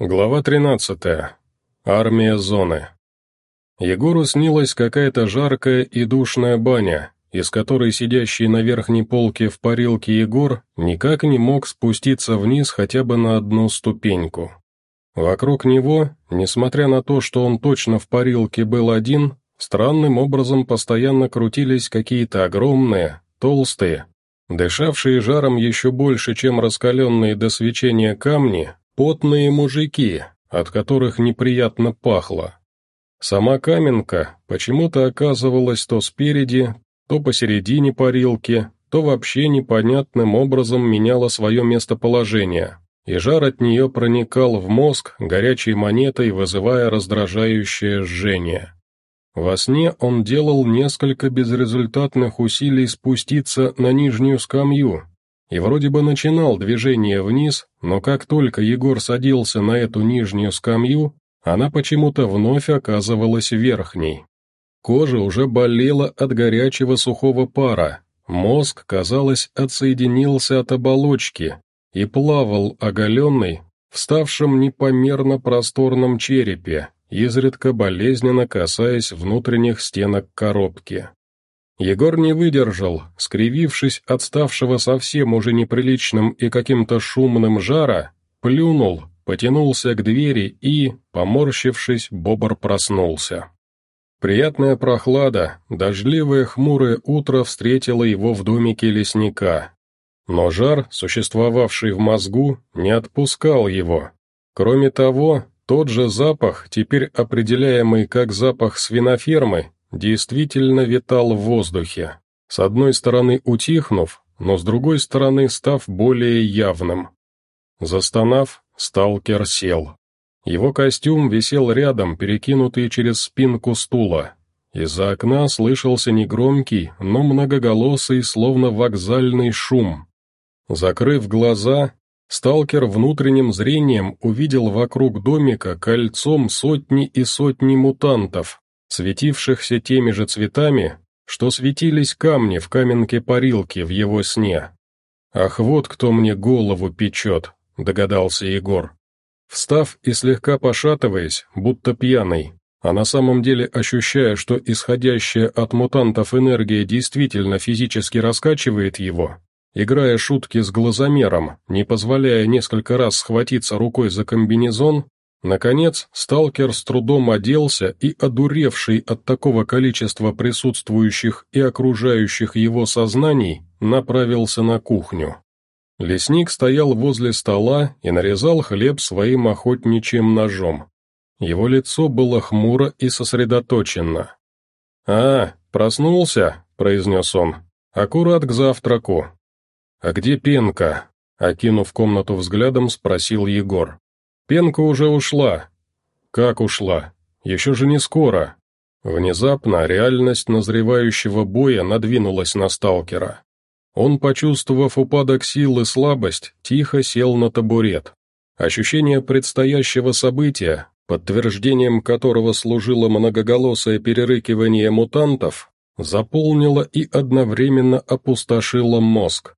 Глава 13. Армия зоны. Егору снилась какая-то жаркая и душная баня, из которой сидящий на верхней полке в парилке Егор никак не мог спуститься вниз хотя бы на одну ступеньку. Вокруг него, несмотря на то, что он точно в парилке был один, странным образом постоянно крутились какие-то огромные, толстые, дышавшие жаром еще больше, чем раскаленные до свечения камни, Потные мужики, от которых неприятно пахло. Сама Каменка почему-то оказывалась то спереди, то посередине парилки, то вообще непонятным образом меняла свое местоположение, и жар от нее проникал в мозг горячей монетой, вызывая раздражающее жжение. Во сне он делал несколько безрезультатных усилий спуститься на нижнюю скамью, и вроде бы начинал движение вниз, но как только Егор садился на эту нижнюю скамью, она почему-то вновь оказывалась верхней. Кожа уже болела от горячего сухого пара, мозг, казалось, отсоединился от оболочки и плавал оголенный, вставшем непомерно просторном черепе, изредка болезненно касаясь внутренних стенок коробки. Егор не выдержал, скривившись от ставшего совсем уже неприличным и каким-то шумным жара, плюнул, потянулся к двери и, поморщившись, бобр проснулся. Приятная прохлада, дождливое хмурое утро встретило его в домике лесника. Но жар, существовавший в мозгу, не отпускал его. Кроме того, тот же запах, теперь определяемый как запах свинофермы, действительно витал в воздухе, с одной стороны утихнув, но с другой стороны став более явным. Застонав, сталкер сел. Его костюм висел рядом, перекинутый через спинку стула. Из-за окна слышался негромкий, но многоголосый, словно вокзальный шум. Закрыв глаза, сталкер внутренним зрением увидел вокруг домика кольцом сотни и сотни мутантов, светившихся теми же цветами, что светились камни в каменке парилки в его сне. «Ах, вот кто мне голову печет», — догадался Егор. Встав и слегка пошатываясь, будто пьяный, а на самом деле ощущая, что исходящая от мутантов энергия действительно физически раскачивает его, играя шутки с глазомером, не позволяя несколько раз схватиться рукой за комбинезон, Наконец, сталкер с трудом оделся и, одуревший от такого количества присутствующих и окружающих его сознаний, направился на кухню. Лесник стоял возле стола и нарезал хлеб своим охотничьим ножом. Его лицо было хмуро и сосредоточенно. «А, проснулся?» — произнес он. «Аккурат к завтраку». «А где пенка?» — окинув комнату взглядом, спросил Егор. Пенка уже ушла. Как ушла? Еще же не скоро. Внезапно реальность назревающего боя надвинулась на сталкера. Он, почувствовав упадок сил и слабость, тихо сел на табурет. Ощущение предстоящего события, подтверждением которого служило многоголосое перерыкивание мутантов, заполнило и одновременно опустошило мозг.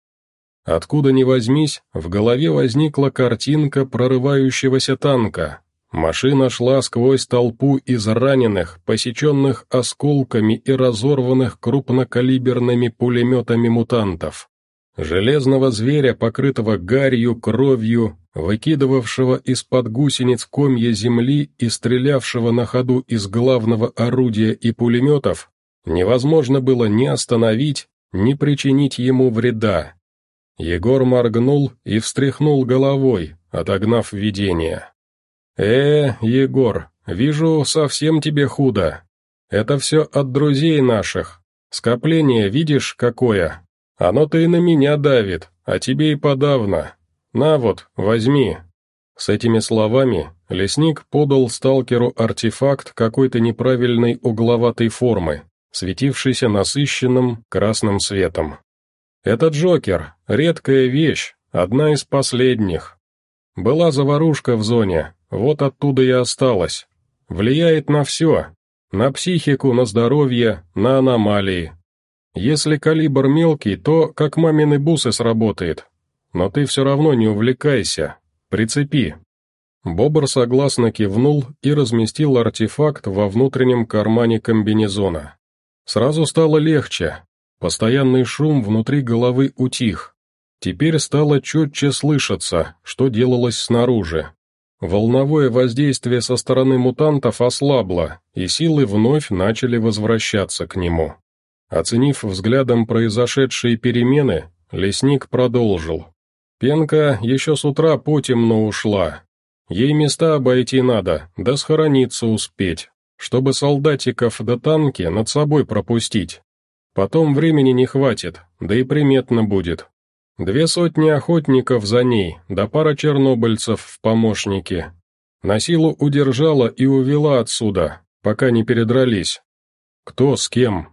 Откуда ни возьмись, в голове возникла картинка прорывающегося танка. Машина шла сквозь толпу из раненых, посеченных осколками и разорванных крупнокалиберными пулеметами мутантов. Железного зверя, покрытого гарью, кровью, выкидывавшего из-под гусениц комья земли и стрелявшего на ходу из главного орудия и пулеметов, невозможно было ни остановить, ни причинить ему вреда. Егор моргнул и встряхнул головой, отогнав видение. «Э, Егор, вижу, совсем тебе худо. Это все от друзей наших. Скопление видишь какое? Оно-то и на меня давит, а тебе и подавно. На вот, возьми». С этими словами лесник подал сталкеру артефакт какой-то неправильной угловатой формы, светившийся насыщенным красным светом. Это Джокер, редкая вещь, одна из последних. Была заварушка в зоне, вот оттуда и осталась. Влияет на все, на психику, на здоровье, на аномалии. Если калибр мелкий, то как мамины бусы сработает. Но ты все равно не увлекайся, прицепи. Бобр согласно кивнул и разместил артефакт во внутреннем кармане комбинезона. Сразу стало легче. Постоянный шум внутри головы утих. Теперь стало четче слышаться, что делалось снаружи. Волновое воздействие со стороны мутантов ослабло, и силы вновь начали возвращаться к нему. Оценив взглядом произошедшие перемены, лесник продолжил. Пенка еще с утра потемно ушла. Ей места обойти надо, да схорониться успеть, чтобы солдатиков да танки над собой пропустить. Потом времени не хватит, да и приметно будет. Две сотни охотников за ней, да пара чернобыльцев в помощники. На силу удержала и увела отсюда, пока не передрались. Кто с кем?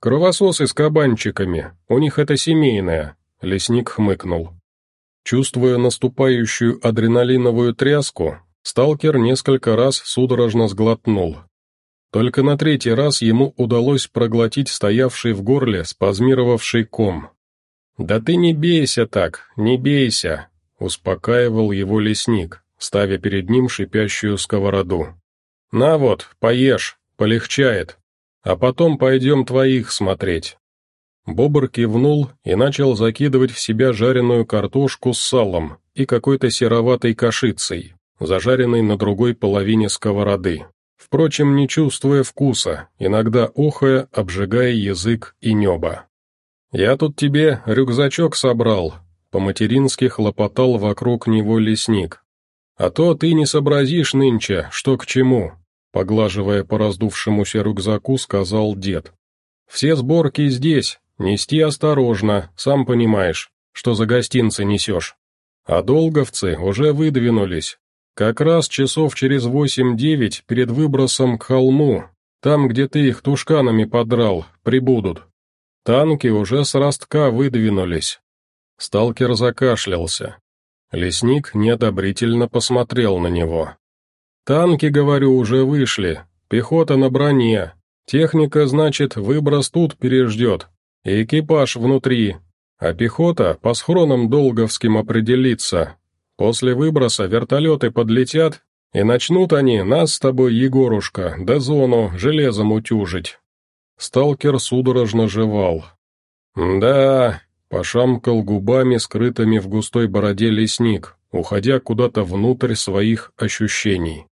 Кровососы с кабанчиками, у них это семейное, лесник хмыкнул. Чувствуя наступающую адреналиновую тряску, сталкер несколько раз судорожно сглотнул. Только на третий раз ему удалось проглотить стоявший в горле спазмировавший ком. «Да ты не бейся так, не бейся», — успокаивал его лесник, ставя перед ним шипящую сковороду. «На вот, поешь, полегчает, а потом пойдем твоих смотреть». Бобр кивнул и начал закидывать в себя жареную картошку с салом и какой-то сероватой кашицей, зажаренной на другой половине сковороды. Впрочем, не чувствуя вкуса, иногда охая, обжигая язык и небо. «Я тут тебе рюкзачок собрал», — по-матерински хлопотал вокруг него лесник. «А то ты не сообразишь нынче, что к чему», — поглаживая по раздувшемуся рюкзаку, сказал дед. «Все сборки здесь, нести осторожно, сам понимаешь, что за гостинцы несешь. А долговцы уже выдвинулись. Как раз часов через восемь-девять перед выбросом к холму, там, где ты их тушканами подрал, прибудут. Танки уже с ростка выдвинулись. Сталкер закашлялся. Лесник неодобрительно посмотрел на него. «Танки, говорю, уже вышли. Пехота на броне. Техника, значит, выброс тут переждет. И экипаж внутри. А пехота по схронам долговским определится. После выброса вертолеты подлетят, и начнут они нас с тобой, Егорушка, до зону железом утюжить. Сталкер судорожно жевал. «Да», — пошамкал губами, скрытыми в густой бороде лесник, уходя куда-то внутрь своих ощущений.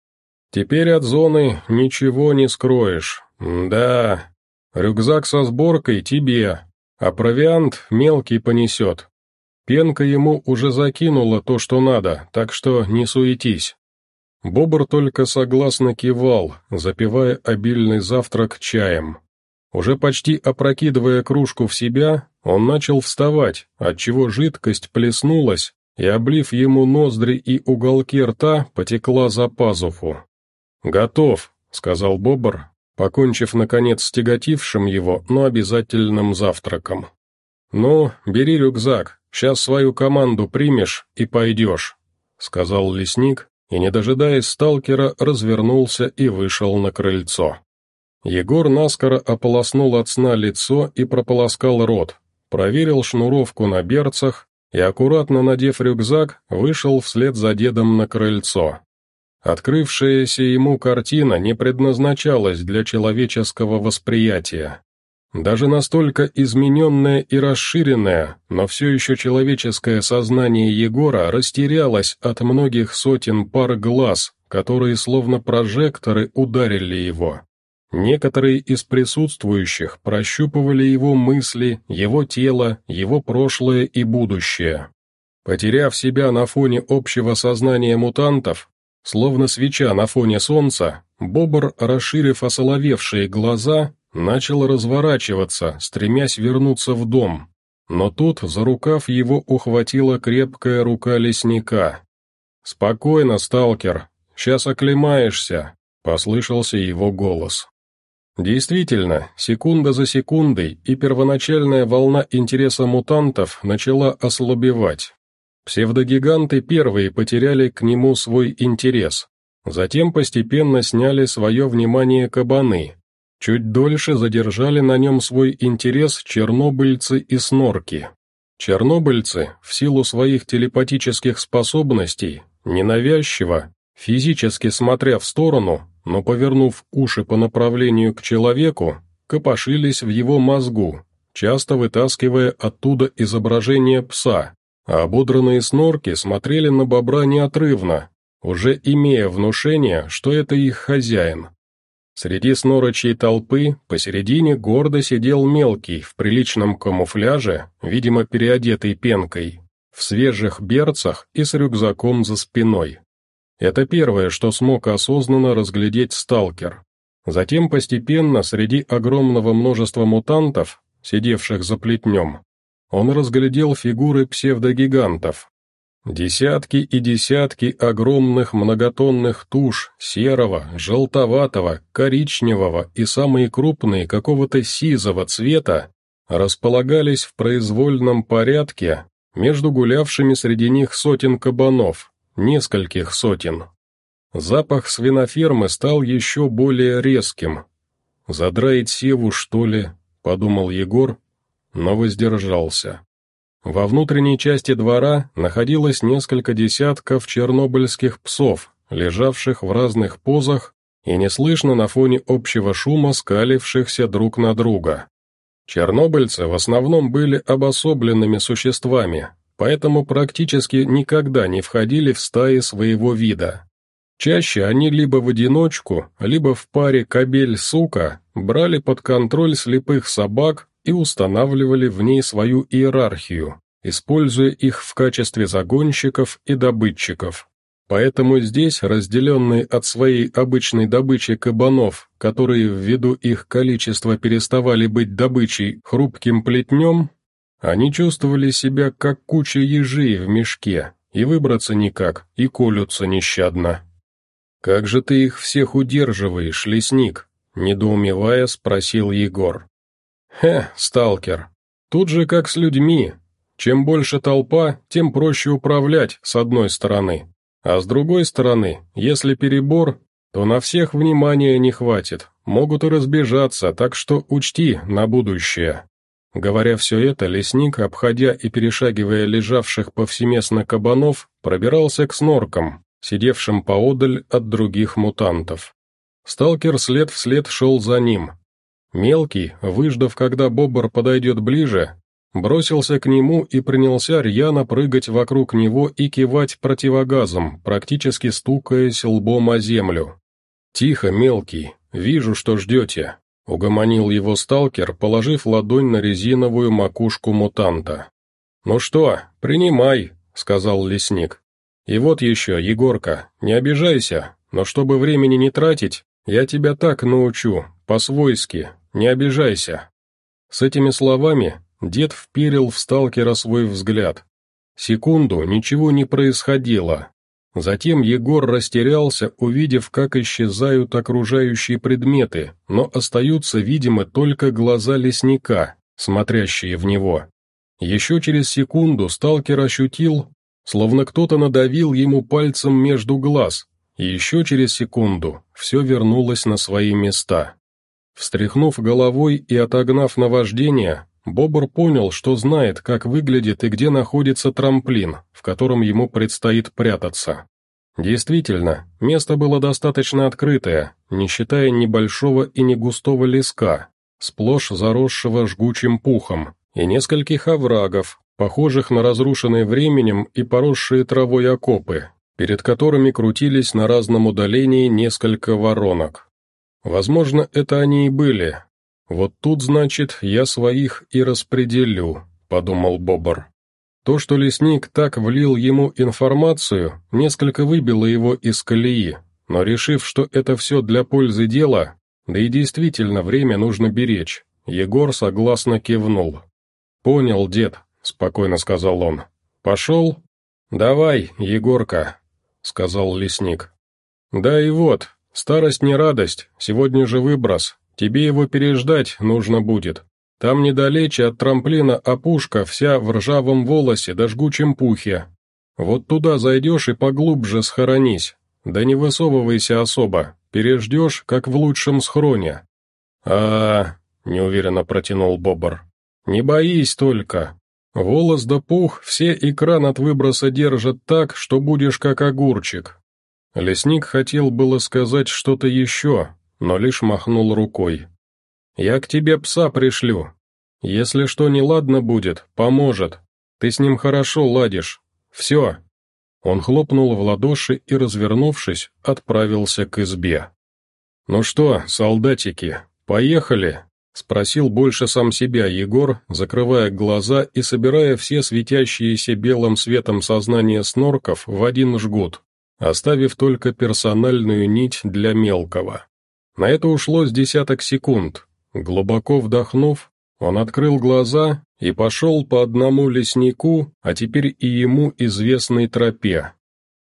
«Теперь от зоны ничего не скроешь. Да, рюкзак со сборкой тебе, а провиант мелкий понесет. Пенка ему уже закинула то, что надо, так что не суетись». Бобр только согласно кивал, запивая обильный завтрак чаем. Уже почти опрокидывая кружку в себя, он начал вставать, отчего жидкость плеснулась, и, облив ему ноздри и уголки рта, потекла за пазуху. «Готов», — сказал Бобр, покончив, наконец, с тяготившим его, но обязательным завтраком. «Ну, бери рюкзак, сейчас свою команду примешь и пойдешь», — сказал лесник, и, не дожидаясь сталкера, развернулся и вышел на крыльцо. Егор наскоро ополоснул от сна лицо и прополоскал рот, проверил шнуровку на берцах и, аккуратно надев рюкзак, вышел вслед за дедом на крыльцо. Открывшаяся ему картина не предназначалась для человеческого восприятия. Даже настолько измененное и расширенное, но все еще человеческое сознание Егора растерялось от многих сотен пар глаз, которые словно прожекторы ударили его. Некоторые из присутствующих прощупывали его мысли, его тело, его прошлое и будущее. Потеряв себя на фоне общего сознания мутантов, словно свеча на фоне солнца, Бобр, расширив осоловевшие глаза, начал разворачиваться, стремясь вернуться в дом. Но тут за рукав его ухватила крепкая рука лесника. «Спокойно, сталкер, сейчас оклемаешься», — послышался его голос. Действительно, секунда за секундой, и первоначальная волна интереса мутантов начала ослабевать. Псевдогиганты первые потеряли к нему свой интерес. Затем постепенно сняли свое внимание кабаны. Чуть дольше задержали на нем свой интерес чернобыльцы и снорки. Чернобыльцы, в силу своих телепатических способностей, ненавязчиво, Физически смотря в сторону, но повернув уши по направлению к человеку, копошились в его мозгу, часто вытаскивая оттуда изображение пса, а ободранные снорки смотрели на бобра неотрывно, уже имея внушение, что это их хозяин. Среди снорочей толпы посередине гордо сидел мелкий, в приличном камуфляже, видимо переодетый пенкой, в свежих берцах и с рюкзаком за спиной. Это первое, что смог осознанно разглядеть сталкер. Затем постепенно среди огромного множества мутантов, сидевших за плетнем, он разглядел фигуры псевдогигантов, Десятки и десятки огромных многотонных туш серого, желтоватого, коричневого и самые крупные какого-то сизого цвета располагались в произвольном порядке между гулявшими среди них сотен кабанов, нескольких сотен. Запах свинофермы стал еще более резким. «Задраить севу, что ли?» — подумал Егор, но воздержался. Во внутренней части двора находилось несколько десятков чернобыльских псов, лежавших в разных позах и неслышно на фоне общего шума скалившихся друг на друга. Чернобыльцы в основном были обособленными существами, поэтому практически никогда не входили в стаи своего вида. Чаще они либо в одиночку, либо в паре кобель-сука брали под контроль слепых собак и устанавливали в ней свою иерархию, используя их в качестве загонщиков и добытчиков. Поэтому здесь, разделенные от своей обычной добычи кабанов, которые ввиду их количества переставали быть добычей хрупким плетнем, они чувствовали себя как куча ежей в мешке, и выбраться никак, и колются нещадно. «Как же ты их всех удерживаешь, лесник?» — недоумевая спросил Егор. Хе, сталкер. Тут же как с людьми. Чем больше толпа, тем проще управлять, с одной стороны. А с другой стороны, если перебор, то на всех внимания не хватит, могут и разбежаться, так что учти на будущее. Говоря все это, лесник, обходя и перешагивая лежавших повсеместно кабанов, пробирался к сноркам, сидевшим поодаль от других мутантов. Сталкер след вслед шел за ним, Мелкий, выждав, когда бобр подойдет ближе, бросился к нему и принялся рьяно прыгать вокруг него и кивать противогазом, практически стукаясь лбом о землю. «Тихо, мелкий, вижу, что ждете», — угомонил его сталкер, положив ладонь на резиновую макушку мутанта. «Ну что, принимай», — сказал лесник. «И вот еще, Егорка, не обижайся, но чтобы времени не тратить, я тебя так научу, по-свойски, не обижайся». С этими словами дед вперил в сталкера свой взгляд. Секунду ничего не происходило. Затем Егор растерялся, увидев, как исчезают окружающие предметы, но остаются видимы только глаза лесника, смотрящие в него. Еще через секунду сталкер ощутил, словно кто-то надавил ему пальцем между глаз, еще через секунду все вернулось на свои места. Встряхнув головой и отогнав наваждение, Бобр понял, что знает, как выглядит и где находится трамплин, в котором ему предстоит прятаться. Действительно, место было достаточно открытое, не считая небольшого и негустого леска, сплошь заросшего жгучим пухом, и нескольких оврагов, похожих на разрушенные временем и поросшие травой окопы, перед которыми крутились на разном удалении несколько воронок. Возможно, это они и были. Вот тут, значит, я своих и распределю, подумал Бобр. То, что лесник так влил ему информацию, несколько выбило его из колеи, но решив, что это все для пользы дела, да и действительно время нужно беречь, Егор согласно кивнул. «Понял, дед», — спокойно сказал он. «Пошел?» «Давай, Егорка», — сказал лесник. «Да и вот, Старость не радость, сегодня же выброс, тебе его переждать нужно будет. Там недалече от трамплина опушка вся в ржавом волосе да жгучем пухе. Вот туда зайдешь и поглубже схоронись, да не высовывайся особо, переждешь, как в лучшем схроне. а, -а, -а неуверенно протянул Бобр. «Не боись только. Волос да пух все экран от выброса держат так, что будешь как огурчик. Лесник хотел было сказать что-то еще, но лишь махнул рукой. «Я к тебе пса пришлю. Если что неладно будет, поможет. Ты с ним хорошо ладишь. Все». Он хлопнул в ладоши и, развернувшись, отправился к избе. «Ну что, солдатики, поехали?» — спросил больше сам себя Егор, закрывая глаза и собирая все светящиеся белым светом сознания снорков в один жгут, оставив только персональную нить для мелкого. На это ушло с десяток секунд. Глубоко вдохнув, он открыл глаза и пошел по одному леснику, а теперь и ему известной тропе.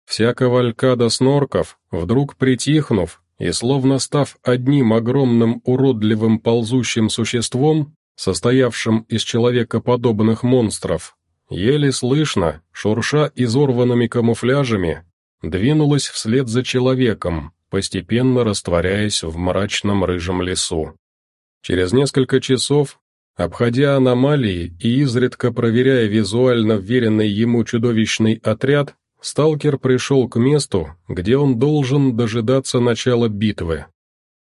Вся кавалькада снорков, вдруг притихнув и словно став одним огромным уродливым ползущим существом, состоявшим из человекоподобных монстров, еле слышно, шурша изорванными камуфляжами, двинулась вслед за человеком, постепенно растворяясь в мрачном рыжем лесу. Через несколько часов, обходя аномалии и изредка проверяя визуально вверенный ему чудовищный отряд, сталкер пришел к месту, где он должен дожидаться начала битвы.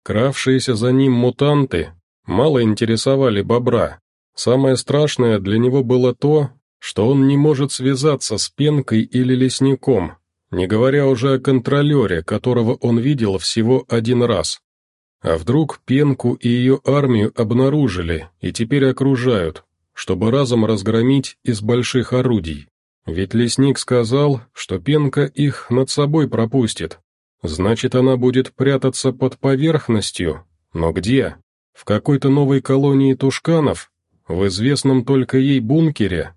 Кравшиеся за ним мутанты мало интересовали бобра. Самое страшное для него было то, что он не может связаться с пенкой или лесником, не говоря уже о контролере, которого он видел всего один раз. А вдруг Пенку и ее армию обнаружили и теперь окружают, чтобы разом разгромить из больших орудий? Ведь лесник сказал, что Пенка их над собой пропустит. Значит, она будет прятаться под поверхностью. Но где? В какой-то новой колонии тушканов? В известном только ей бункере?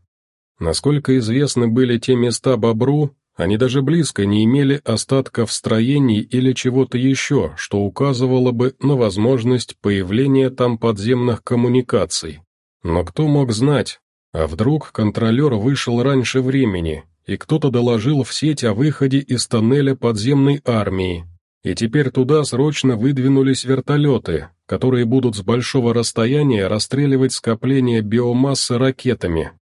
Насколько известны были те места Бобру, они даже близко не имели остатков строений или чего-то еще, что указывало бы на возможность появления там подземных коммуникаций. Но кто мог знать? А вдруг контролер вышел раньше времени, и кто-то доложил в сеть о выходе из тоннеля подземной армии, и теперь туда срочно выдвинулись вертолеты, которые будут с большого расстояния расстреливать скопление биомассы ракетами,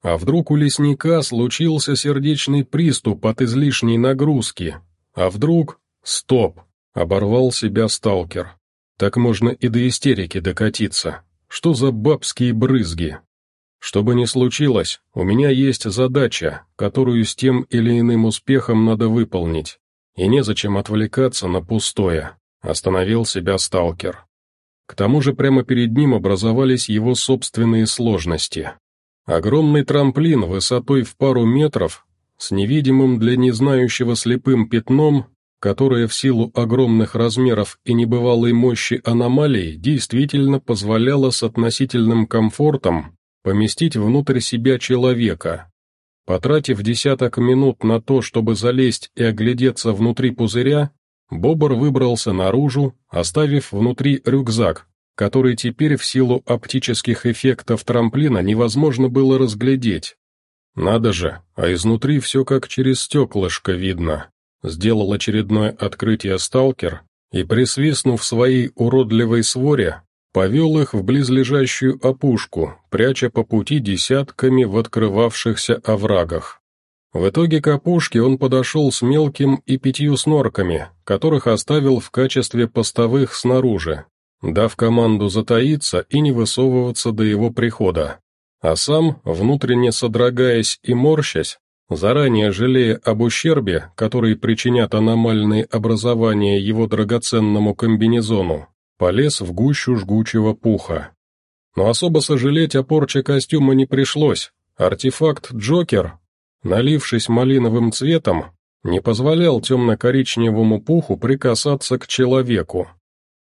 а вдруг у лесника случился сердечный приступ от излишней нагрузки? А вдруг... Стоп! Оборвал себя сталкер. Так можно и до истерики докатиться. Что за бабские брызги? Что бы ни случилось, у меня есть задача, которую с тем или иным успехом надо выполнить. И незачем отвлекаться на пустое. Остановил себя сталкер. К тому же прямо перед ним образовались его собственные сложности. Огромный трамплин высотой в пару метров, с невидимым для незнающего слепым пятном, которое в силу огромных размеров и небывалой мощи аномалий действительно позволяло с относительным комфортом поместить внутрь себя человека. Потратив десяток минут на то, чтобы залезть и оглядеться внутри пузыря, Бобр выбрался наружу, оставив внутри рюкзак, который теперь в силу оптических эффектов трамплина невозможно было разглядеть. Надо же, а изнутри все как через стеклышко видно. Сделал очередное открытие сталкер и, присвистнув своей уродливой своре, повел их в близлежащую опушку, пряча по пути десятками в открывавшихся оврагах. В итоге к опушке он подошел с мелким и пятью снорками, которых оставил в качестве постовых снаружи, дав команду затаиться и не высовываться до его прихода. А сам, внутренне содрогаясь и морщась, заранее жалея об ущербе, который причинят аномальные образования его драгоценному комбинезону, полез в гущу жгучего пуха. Но особо сожалеть о порче костюма не пришлось. Артефакт «Джокер», налившись малиновым цветом, не позволял темно-коричневому пуху прикасаться к человеку,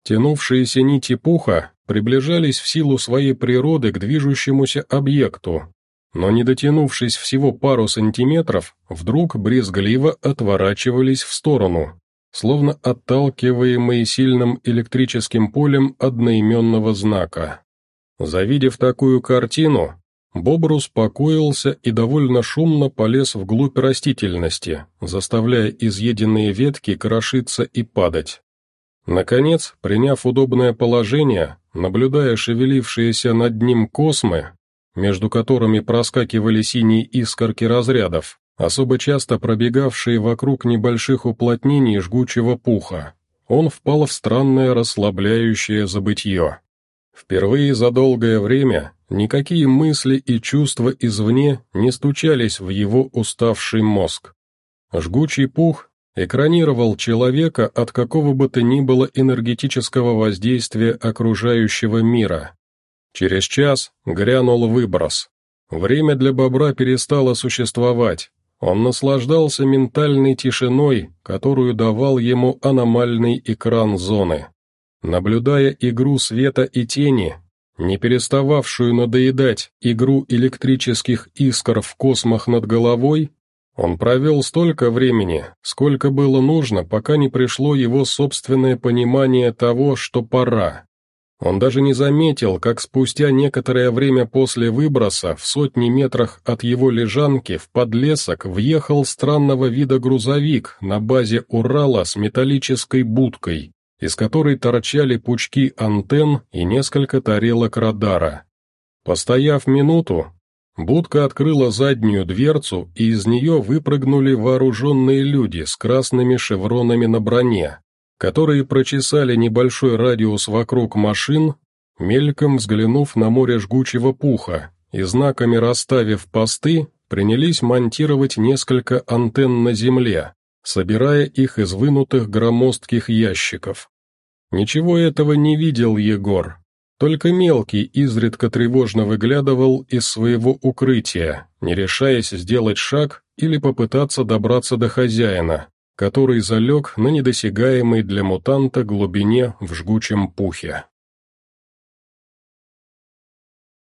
Тянувшиеся нити пуха приближались в силу своей природы к движущемуся объекту, но не дотянувшись всего пару сантиметров, вдруг брезгливо отворачивались в сторону, словно отталкиваемые сильным электрическим полем одноименного знака. Завидев такую картину, Бобр успокоился и довольно шумно полез вглубь растительности, заставляя изъеденные ветки крошиться и падать. Наконец, приняв удобное положение, наблюдая шевелившиеся над ним космы, между которыми проскакивали синие искорки разрядов, особо часто пробегавшие вокруг небольших уплотнений жгучего пуха, он впал в странное расслабляющее забытье. Впервые за долгое время никакие мысли и чувства извне не стучались в его уставший мозг. Жгучий пух экранировал человека от какого бы то ни было энергетического воздействия окружающего мира. Через час грянул выброс. Время для бобра перестало существовать. Он наслаждался ментальной тишиной, которую давал ему аномальный экран зоны. Наблюдая игру света и тени, не перестававшую надоедать игру электрических искр в космах над головой, он провел столько времени, сколько было нужно, пока не пришло его собственное понимание того, что пора. Он даже не заметил, как спустя некоторое время после выброса в сотни метрах от его лежанки в подлесок въехал странного вида грузовик на базе Урала с металлической будкой, из которой торчали пучки антенн и несколько тарелок радара. Постояв минуту, Будка открыла заднюю дверцу, и из нее выпрыгнули вооруженные люди с красными шевронами на броне, которые прочесали небольшой радиус вокруг машин, мельком взглянув на море жгучего пуха и знаками расставив посты, принялись монтировать несколько антенн на земле, собирая их из вынутых громоздких ящиков. Ничего этого не видел Егор, только мелкий изредка тревожно выглядывал из своего укрытия, не решаясь сделать шаг или попытаться добраться до хозяина, который залег на недосягаемой для мутанта глубине в жгучем пухе.